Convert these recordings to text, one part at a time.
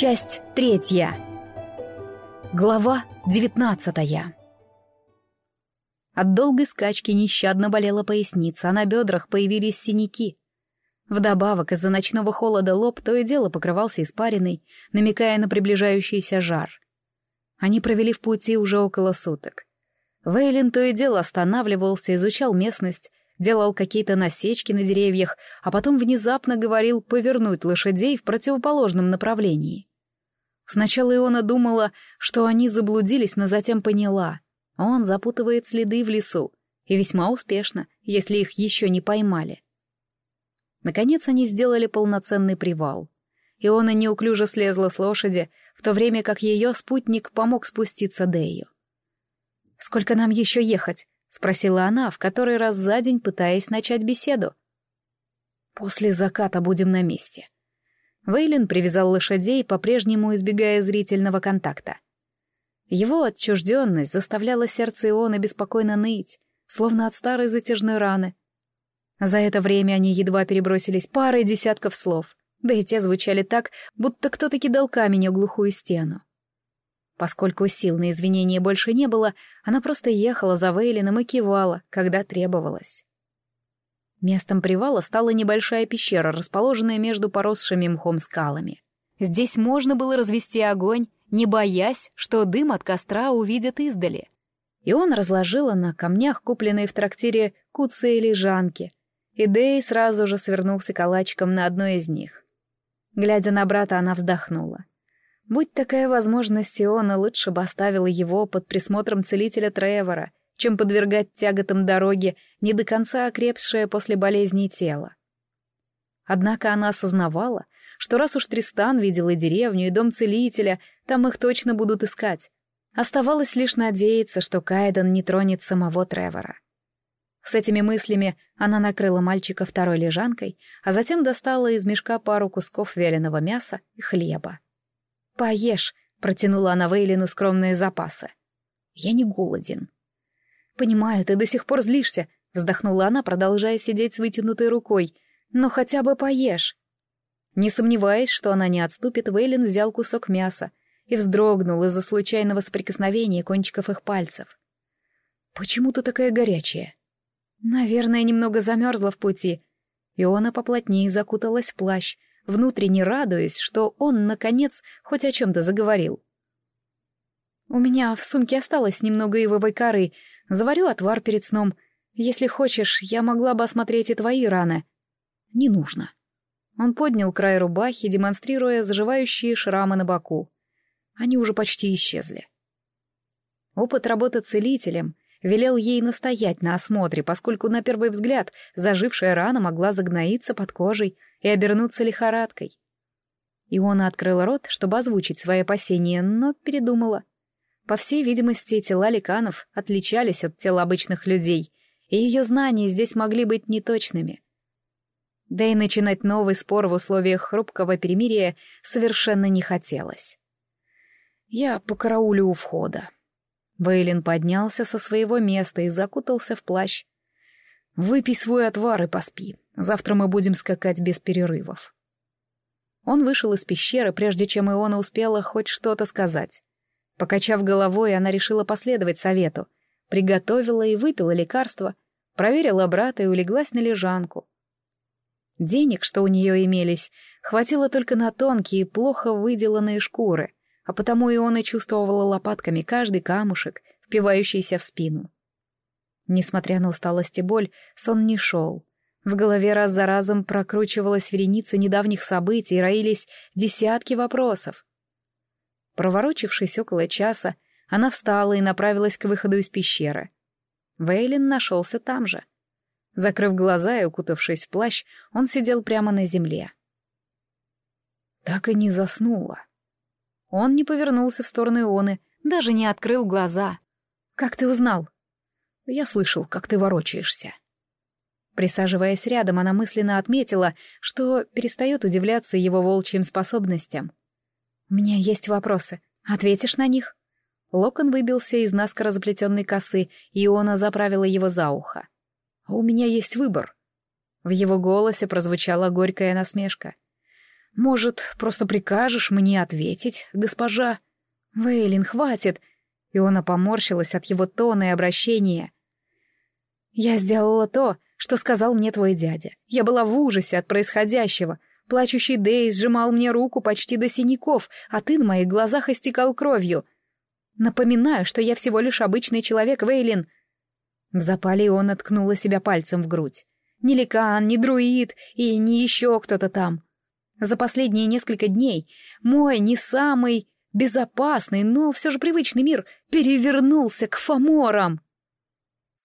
Часть третья. Глава девятнадцатая. От долгой скачки нещадно болела поясница, а на бедрах появились синяки. Вдобавок из-за ночного холода лоб то и дело покрывался испариной, намекая на приближающийся жар. Они провели в пути уже около суток. Вейлин то и дело останавливался, изучал местность, делал какие-то насечки на деревьях, а потом внезапно говорил повернуть лошадей в противоположном направлении. Сначала Иона думала, что они заблудились, но затем поняла. Он запутывает следы в лесу, и весьма успешно, если их еще не поймали. Наконец они сделали полноценный привал. Иона неуклюже слезла с лошади, в то время как ее спутник помог спуститься Дэю. «Сколько нам еще ехать?» — спросила она, в который раз за день пытаясь начать беседу. «После заката будем на месте». Вейлин привязал лошадей, по-прежнему избегая зрительного контакта. Его отчужденность заставляла сердце Иона беспокойно ныть, словно от старой затяжной раны. За это время они едва перебросились парой десятков слов, да и те звучали так, будто кто-то кидал камень о глухую стену. Поскольку сил на извинения больше не было, она просто ехала за Вейлином и кивала, когда требовалось. Местом привала стала небольшая пещера, расположенная между поросшими мхом скалами. Здесь можно было развести огонь, не боясь, что дым от костра увидят издали. И он разложила на камнях, купленные в трактире куцы и лежанки, и Дэй сразу же свернулся калачиком на одной из них. Глядя на брата, она вздохнула. Будь такая возможность, Иона лучше бы оставила его под присмотром целителя Тревора, чем подвергать тяготам дороги не до конца окрепшее после болезни тело. Однако она осознавала, что раз уж Тристан видел и деревню, и дом целителя, там их точно будут искать. Оставалось лишь надеяться, что Кайден не тронет самого Тревора. С этими мыслями она накрыла мальчика второй лежанкой, а затем достала из мешка пару кусков вяленого мяса и хлеба. «Поешь», — протянула она Вейлину скромные запасы. «Я не голоден». «Понимаю, ты до сих пор злишься», — вздохнула она, продолжая сидеть с вытянутой рукой. «Но хотя бы поешь». Не сомневаясь, что она не отступит, Вейлин взял кусок мяса и вздрогнул из-за случайного соприкосновения кончиков их пальцев. «Почему ты такая горячая?» «Наверное, немного замерзла в пути». Иона поплотнее закуталась в плащ, внутренне радуясь, что он, наконец, хоть о чем-то заговорил. «У меня в сумке осталось немного ивовой коры. Заварю отвар перед сном. Если хочешь, я могла бы осмотреть и твои раны». «Не нужно». Он поднял край рубахи, демонстрируя заживающие шрамы на боку. Они уже почти исчезли. Опыт работы целителем велел ей настоять на осмотре, поскольку на первый взгляд зажившая рана могла загноиться под кожей и обернуться лихорадкой. Иона открыла рот, чтобы озвучить свои опасения, но передумала. По всей видимости, тела ликанов отличались от тел обычных людей, и ее знания здесь могли быть неточными. Да и начинать новый спор в условиях хрупкого перемирия совершенно не хотелось. «Я покараулю у входа», Вейлин поднялся со своего места и закутался в плащ. «Выпей свой отвар и поспи. Завтра мы будем скакать без перерывов». Он вышел из пещеры, прежде чем Иона успела хоть что-то сказать. Покачав головой, она решила последовать совету. Приготовила и выпила лекарство, проверила брата и улеглась на лежанку. Денег, что у нее имелись, хватило только на тонкие, плохо выделанные шкуры — а потому и он и чувствовала лопатками каждый камушек, впивающийся в спину. Несмотря на усталость и боль, сон не шел. В голове раз за разом прокручивалась вереница недавних событий и роились десятки вопросов. Проворочившись около часа, она встала и направилась к выходу из пещеры. Вейлин нашелся там же. Закрыв глаза и укутавшись в плащ, он сидел прямо на земле. Так и не заснула. Он не повернулся в сторону Ионы, даже не открыл глаза. «Как ты узнал?» «Я слышал, как ты ворочаешься». Присаживаясь рядом, она мысленно отметила, что перестает удивляться его волчьим способностям. «У меня есть вопросы. Ответишь на них?» Локон выбился из наскоро заплетенной косы, и Иона заправила его за ухо. «А у меня есть выбор». В его голосе прозвучала горькая насмешка. Может, просто прикажешь мне ответить, госпожа? Вейлин, хватит. Иона поморщилась от его тона и обращения. Я сделала то, что сказал мне твой дядя. Я была в ужасе от происходящего. Плачущий Дэй сжимал мне руку почти до синяков, а ты на моих глазах истекал кровью. Напоминаю, что я всего лишь обычный человек, Вейлин. В запале он откнула себя пальцем в грудь. Ни ликан, ни друид и ни еще кто-то там. За последние несколько дней мой не самый безопасный, но все же привычный мир перевернулся к фаморам.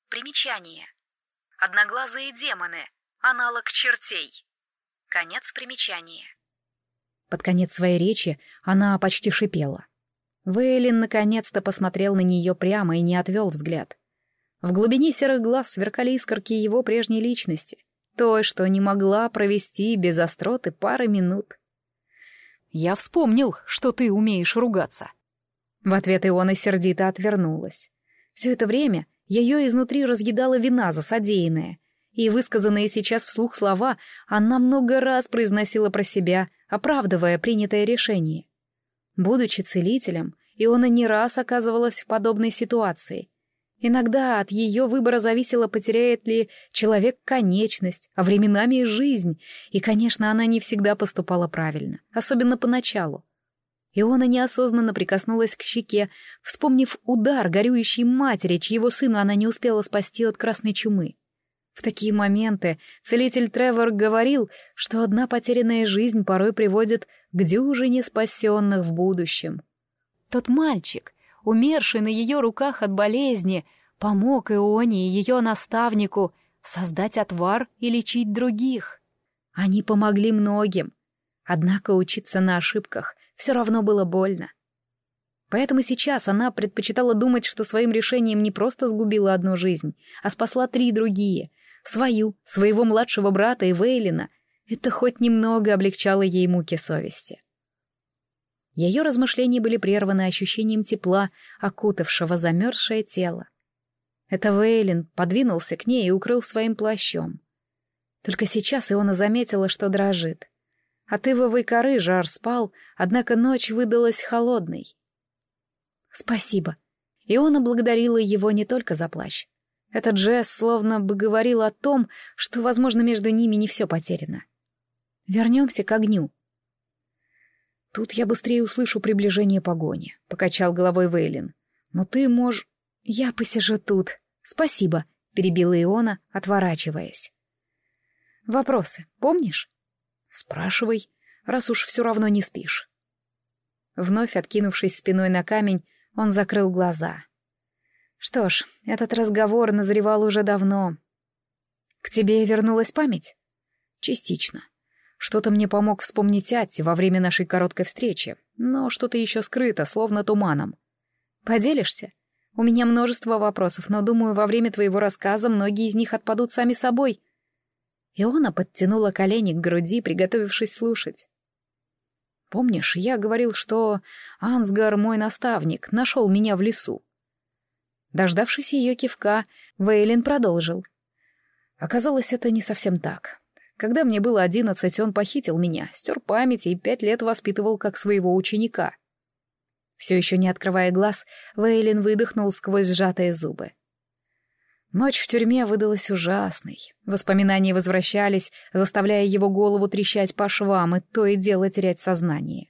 Примечание. Одноглазые демоны. Аналог чертей. Конец примечания. Под конец своей речи она почти шипела. Вейлин наконец-то посмотрел на нее прямо и не отвел взгляд. В глубине серых глаз сверкали искорки его прежней личности, той, что не могла провести без остроты пары минут. «Я вспомнил, что ты умеешь ругаться». В ответ Иона сердито отвернулась. Все это время ее изнутри разъедала вина за содеянное, и высказанные сейчас вслух слова она много раз произносила про себя, оправдывая принятое решение. Будучи целителем, Иона не раз оказывалась в подобной ситуации. Иногда от ее выбора зависело, потеряет ли человек конечность, а временами и жизнь, и, конечно, она не всегда поступала правильно, особенно поначалу. Иона неосознанно прикоснулась к щеке, вспомнив удар горюющей матери, чьего сына она не успела спасти от красной чумы. В такие моменты целитель Тревор говорил, что одна потерянная жизнь порой приводит к дюжине спасенных в будущем. Тот мальчик, умерший на ее руках от болезни, помог Ионе и ее наставнику создать отвар и лечить других. Они помогли многим. Однако учиться на ошибках все равно было больно. Поэтому сейчас она предпочитала думать, что своим решением не просто сгубила одну жизнь, а спасла три другие. Свою, своего младшего брата и Вейлина. Это хоть немного облегчало ей муки совести. Ее размышления были прерваны ощущением тепла, окутавшего замерзшее тело. Это Вейлин подвинулся к ней и укрыл своим плащом. Только сейчас Иона заметила, что дрожит. От ивовой коры жар спал, однако ночь выдалась холодной. «Спасибо». Иона благодарила его не только за плащ. Этот жест словно бы говорил о том, что, возможно, между ними не все потеряно. «Вернемся к огню». «Тут я быстрее услышу приближение погони», — покачал головой Вейлин. «Но ты можешь...» «Я посижу тут. Спасибо», — перебила Иона, отворачиваясь. «Вопросы помнишь?» «Спрашивай, раз уж все равно не спишь». Вновь откинувшись спиной на камень, он закрыл глаза. Что ж, этот разговор назревал уже давно. «К тебе вернулась память?» «Частично. Что-то мне помог вспомнить Атти во время нашей короткой встречи, но что-то еще скрыто, словно туманом. Поделишься? У меня множество вопросов, но, думаю, во время твоего рассказа многие из них отпадут сами собой. Иона подтянула колени к груди, приготовившись слушать. «Помнишь, я говорил, что Ансгар, мой наставник, нашел меня в лесу?» Дождавшись ее кивка, Вейлин продолжил. Оказалось, это не совсем так. Когда мне было одиннадцать, он похитил меня, стер память и пять лет воспитывал как своего ученика. Все еще не открывая глаз, Вейлин выдохнул сквозь сжатые зубы. Ночь в тюрьме выдалась ужасной. Воспоминания возвращались, заставляя его голову трещать по швам и то и дело терять сознание.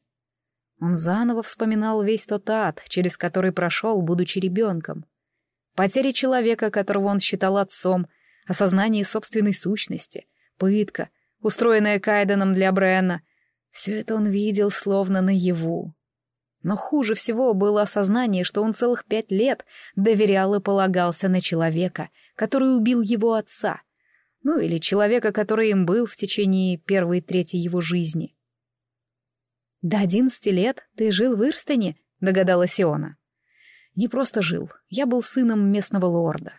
Он заново вспоминал весь тот ад, через который прошел, будучи ребенком. Потеря человека, которого он считал отцом, осознание собственной сущности, пытка, устроенная Кайденом для Брена — все это он видел словно наяву. Но хуже всего было осознание, что он целых пять лет доверял и полагался на человека, который убил его отца. Ну или человека, который им был в течение первой трети его жизни. «До одиннадцати лет ты жил в Ирстене?» — догадалась Иона. «Не просто жил. Я был сыном местного лорда.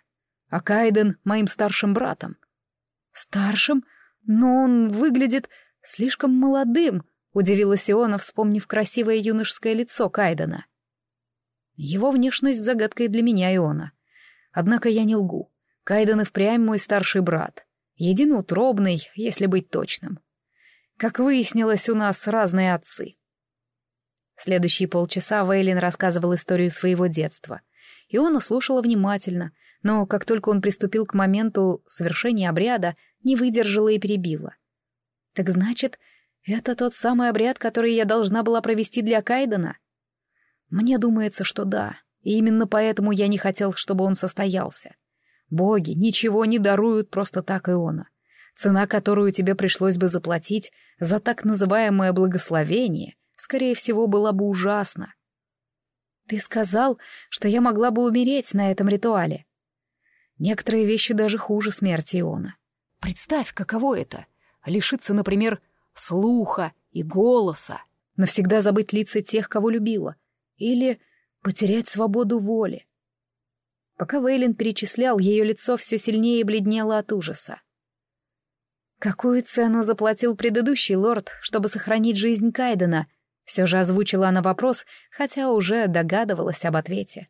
А Кайден — моим старшим братом». «Старшим? Но он выглядит слишком молодым», Удивилась Иона, вспомнив красивое юношеское лицо Кайдена. Его внешность загадкой для меня, Иона. Однако я не лгу. Кайден и впрямь мой старший брат. Единоутробный, если быть точным. Как выяснилось, у нас разные отцы. Следующие полчаса Вейлин рассказывал историю своего детства. И он слушала внимательно, но как только он приступил к моменту совершения обряда, не выдержала и перебила. «Так значит, это тот самый обряд, который я должна была провести для Кайдена?» «Мне думается, что да, и именно поэтому я не хотел, чтобы он состоялся. Боги ничего не даруют просто так Иона. Цена, которую тебе пришлось бы заплатить за так называемое благословение, скорее всего, была бы ужасна. Ты сказал, что я могла бы умереть на этом ритуале. Некоторые вещи даже хуже смерти Иона. Представь, каково это — лишиться, например, слуха и голоса, навсегда забыть лица тех, кого любила, или потерять свободу воли. Пока Вейлин перечислял, ее лицо все сильнее бледнело от ужаса. Какую цену заплатил предыдущий лорд, чтобы сохранить жизнь Кайдена? Все же озвучила она вопрос, хотя уже догадывалась об ответе.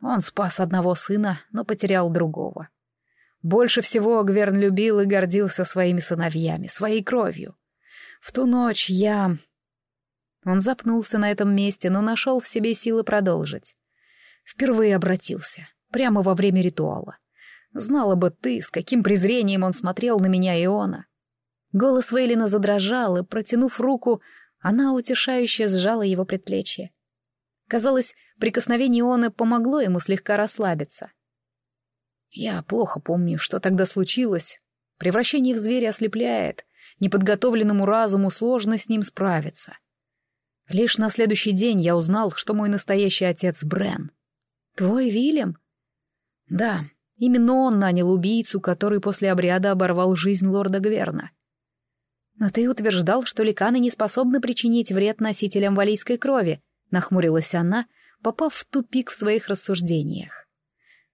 Он спас одного сына, но потерял другого. Больше всего Гверн любил и гордился своими сыновьями, своей кровью. В ту ночь я... Он запнулся на этом месте, но нашел в себе силы продолжить. Впервые обратился, прямо во время ритуала. Знала бы ты, с каким презрением он смотрел на меня Иона. Голос Вейлина задрожал, и, протянув руку, она утешающе сжала его предплечье. Казалось, прикосновение Ионы помогло ему слегка расслабиться. Я плохо помню, что тогда случилось. Превращение в зверя ослепляет, неподготовленному разуму сложно с ним справиться. Лишь на следующий день я узнал, что мой настоящий отец Брен. Твой Вильям? Да, Именно он нанял убийцу, который после обряда оборвал жизнь лорда Гверна. «Но ты утверждал, что ликаны не способны причинить вред носителям валийской крови», — нахмурилась она, попав в тупик в своих рассуждениях.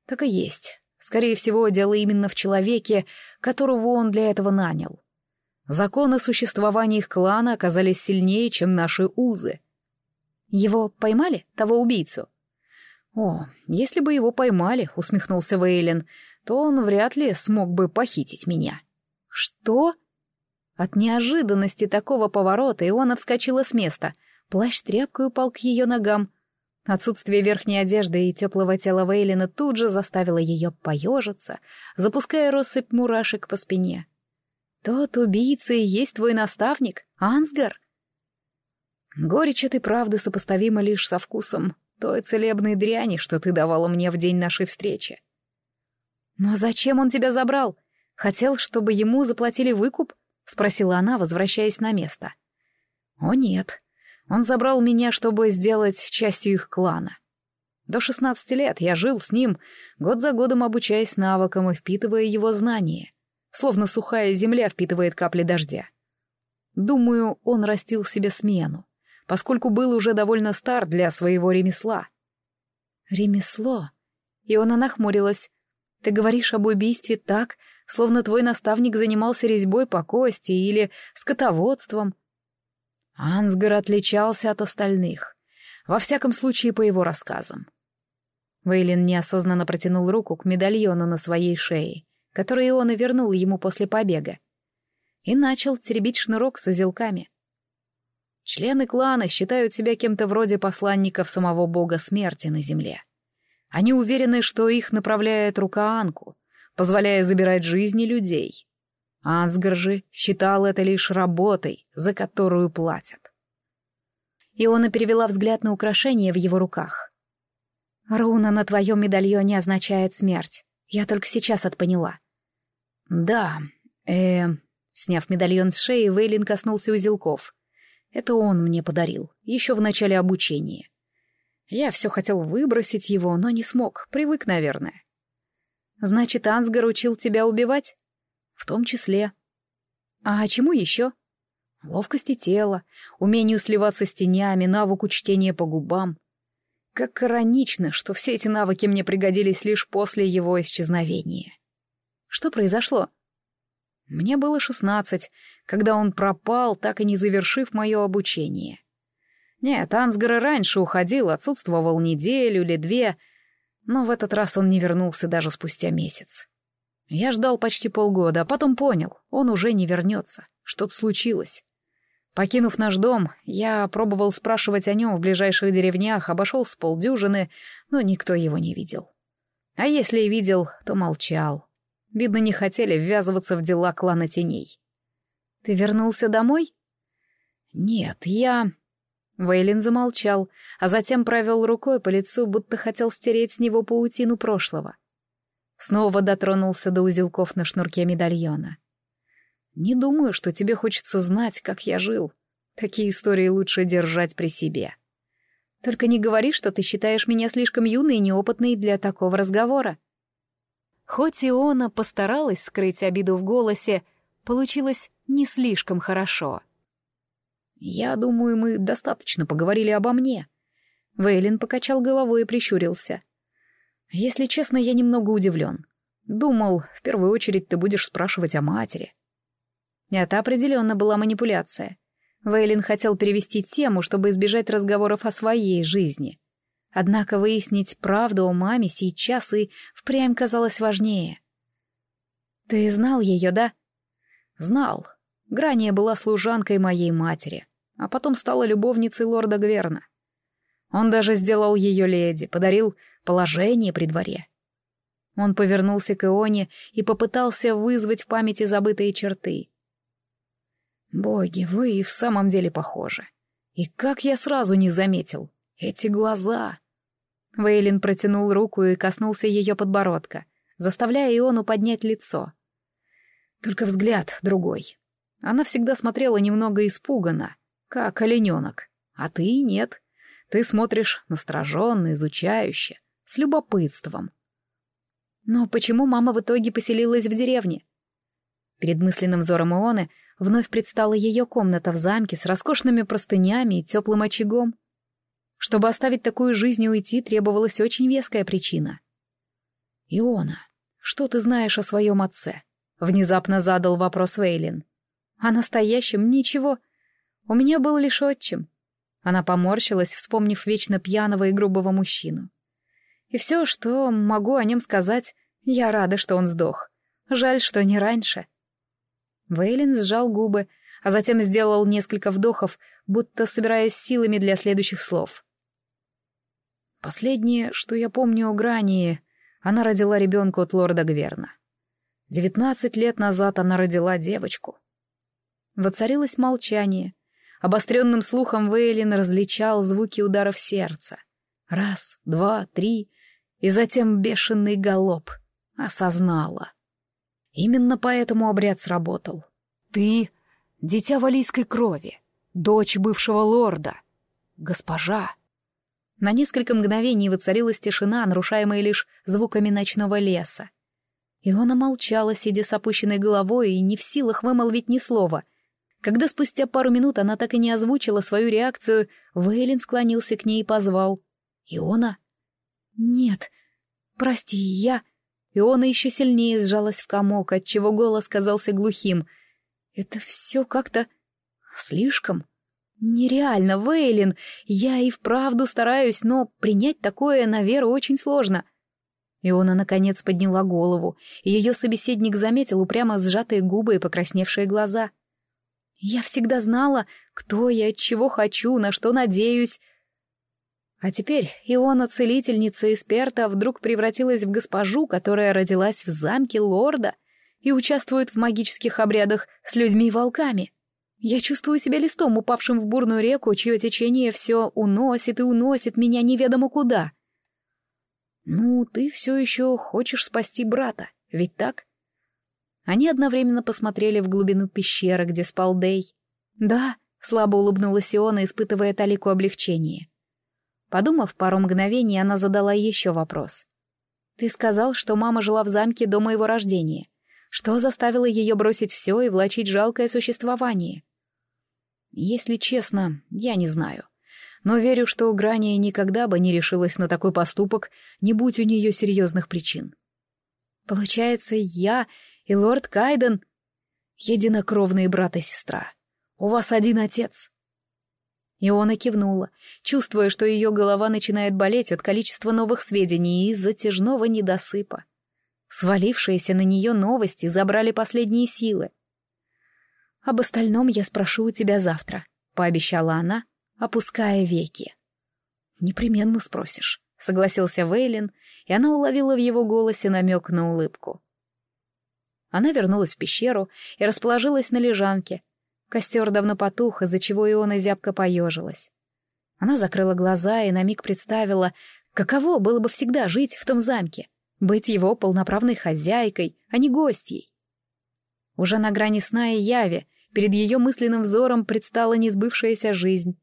«Так и есть. Скорее всего, дело именно в человеке, которого он для этого нанял. Законы существования их клана оказались сильнее, чем наши узы. Его поймали, того убийцу?» «О, если бы его поймали», — усмехнулся Вейлен, «то он вряд ли смог бы похитить меня». «Что?» От неожиданности такого поворота Иона вскочила с места. Плащ тряпкой упал к ее ногам. Отсутствие верхней одежды и теплого тела Вейлина тут же заставило ее поежиться, запуская россыпь мурашек по спине. «Тот убийца и есть твой наставник, Ансгар?» Горечь этой правды сопоставима лишь со вкусом той целебной дряни, что ты давала мне в день нашей встречи. «Но зачем он тебя забрал? Хотел, чтобы ему заплатили выкуп?» — спросила она, возвращаясь на место. «О нет, он забрал меня, чтобы сделать частью их клана. До шестнадцати лет я жил с ним, год за годом обучаясь навыкам и впитывая его знания, словно сухая земля впитывает капли дождя. Думаю, он растил себе смену поскольку был уже довольно стар для своего ремесла. «Ремесло?» Иона нахмурилась. «Ты говоришь об убийстве так, словно твой наставник занимался резьбой по кости или скотоводством». Ансгар отличался от остальных, во всяком случае по его рассказам. Вейлин неосознанно протянул руку к медальону на своей шее, который он и вернул ему после побега, и начал теребить шнурок с узелками. Члены клана считают себя кем-то вроде посланников самого бога смерти на земле. Они уверены, что их направляет рука Анку, позволяя забирать жизни людей. Ансгар считал это лишь работой, за которую платят. Иона перевела взгляд на украшение в его руках. «Руна на твоем медальоне означает смерть. Я только сейчас это поняла». «Да, э...» Сняв медальон с шеи, Вейлин коснулся узелков. Это он мне подарил, еще в начале обучения. Я все хотел выбросить его, но не смог, привык, наверное. Значит, Ансгар учил тебя убивать? В том числе. А чему еще? Ловкости тела, умению сливаться с тенями, навыку чтения по губам. Как иронично, что все эти навыки мне пригодились лишь после его исчезновения. Что произошло? Мне было шестнадцать, когда он пропал, так и не завершив мое обучение. Нет, Ансгар раньше уходил, отсутствовал неделю или две, но в этот раз он не вернулся даже спустя месяц. Я ждал почти полгода, а потом понял, он уже не вернется. Что-то случилось. Покинув наш дом, я пробовал спрашивать о нем в ближайших деревнях, обошел с полдюжины, но никто его не видел. А если и видел, то молчал. Видно, не хотели ввязываться в дела клана теней. «Ты вернулся домой?» «Нет, я...» Вейлин замолчал, а затем провел рукой по лицу, будто хотел стереть с него паутину прошлого. Снова дотронулся до узелков на шнурке медальона. «Не думаю, что тебе хочется знать, как я жил. Такие истории лучше держать при себе. Только не говори, что ты считаешь меня слишком юной и неопытной для такого разговора». Хоть Иона постаралась скрыть обиду в голосе, получилось не слишком хорошо. «Я думаю, мы достаточно поговорили обо мне». Вейлин покачал головой и прищурился. «Если честно, я немного удивлен. Думал, в первую очередь ты будешь спрашивать о матери». Это определенно была манипуляция. Вейлин хотел перевести тему, чтобы избежать разговоров о своей жизни. Однако выяснить правду о маме сейчас и впрямь казалось важнее. «Ты знал ее, да?» «Знал. Грания была служанкой моей матери, а потом стала любовницей лорда Гверна. Он даже сделал ее леди, подарил положение при дворе. Он повернулся к Ионе и попытался вызвать в памяти забытые черты. «Боги, вы и в самом деле похожи. И как я сразу не заметил! Эти глаза!» Вейлин протянул руку и коснулся ее подбородка, заставляя Иону поднять лицо. Только взгляд другой. Она всегда смотрела немного испуганно, как олененок. А ты нет. Ты смотришь настороженно, изучающе, с любопытством. Но почему мама в итоге поселилась в деревне? Перед мысленным взором Ионы вновь предстала ее комната в замке с роскошными простынями и теплым очагом. Чтобы оставить такую жизнь и уйти, требовалась очень веская причина. «Иона, что ты знаешь о своем отце?» — внезапно задал вопрос Вейлин. О настоящем ничего. У меня был лишь отчим. Она поморщилась, вспомнив вечно пьяного и грубого мужчину. И все, что могу о нем сказать, я рада, что он сдох. Жаль, что не раньше. Вейлин сжал губы, а затем сделал несколько вдохов, будто собираясь силами для следующих слов. Последнее, что я помню о Грании, она родила ребенка от лорда Гверна. Девятнадцать лет назад она родила девочку. Воцарилось молчание. Обостренным слухом Вейлин различал звуки ударов сердца. Раз, два, три, и затем бешеный галоп. Осознала. Именно поэтому обряд сработал. Ты — дитя валийской крови, дочь бывшего лорда, госпожа. На несколько мгновений воцарилась тишина, нарушаемая лишь звуками ночного леса. Иона молчала, сидя с опущенной головой и не в силах вымолвить ни слова — когда спустя пару минут она так и не озвучила свою реакцию, Вейлин склонился к ней и позвал. «Иона?» «Нет, прости, я...» Иона еще сильнее сжалась в комок, отчего голос казался глухим. «Это все как-то... слишком...» «Нереально, Вейлин! Я и вправду стараюсь, но принять такое на веру очень сложно». Иона наконец подняла голову, и ее собеседник заметил упрямо сжатые губы и покрасневшие глаза — я всегда знала, кто я, чего хочу, на что надеюсь. А теперь Иона, целительница Эсперта, вдруг превратилась в госпожу, которая родилась в замке лорда и участвует в магических обрядах с людьми-волками. Я чувствую себя листом, упавшим в бурную реку, чье течение все уносит и уносит меня неведомо куда. Ну, ты все еще хочешь спасти брата, ведь так? Они одновременно посмотрели в глубину пещеры, где спал Дей. «Да», — слабо улыбнулась Иона, испытывая талику облегчения. Подумав пару мгновений, она задала еще вопрос. «Ты сказал, что мама жила в замке до моего рождения. Что заставило ее бросить все и влачить жалкое существование?» «Если честно, я не знаю. Но верю, что Грания никогда бы не решилась на такой поступок, не будь у нее серьезных причин. Получается, я и лорд Кайден — единокровные брат и сестра. У вас один отец». Иона кивнула, чувствуя, что ее голова начинает болеть от количества новых сведений и затяжного недосыпа. Свалившиеся на нее новости забрали последние силы. «Об остальном я спрошу у тебя завтра», — пообещала она, опуская веки. «Непременно спросишь», — согласился Вейлин, и она уловила в его голосе намек на улыбку. Она вернулась в пещеру и расположилась на лежанке. Костер давно потух, из-за чего Иона зябко поежилась. Она закрыла глаза и на миг представила, каково было бы всегда жить в том замке, быть его полноправной хозяйкой, а не гостьей. Уже на грани сна и яви перед ее мысленным взором предстала несбывшаяся жизнь.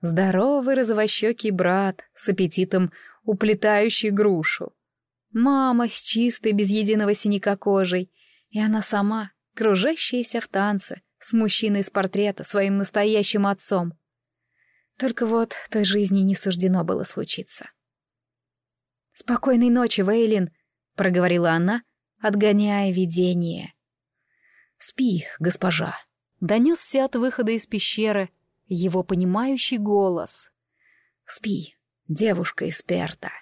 Здоровый розовощекий брат с аппетитом уплетающий грушу. Мама с чистой, без единого синяка кожей, и она сама, кружащаяся в танце, с мужчиной из портрета, своим настоящим отцом. Только вот той жизни не суждено было случиться. «Спокойной ночи, Вейлин», — проговорила она, отгоняя видение. «Спи, госпожа», — донесся от выхода из пещеры его понимающий голос. «Спи, девушка из Перта».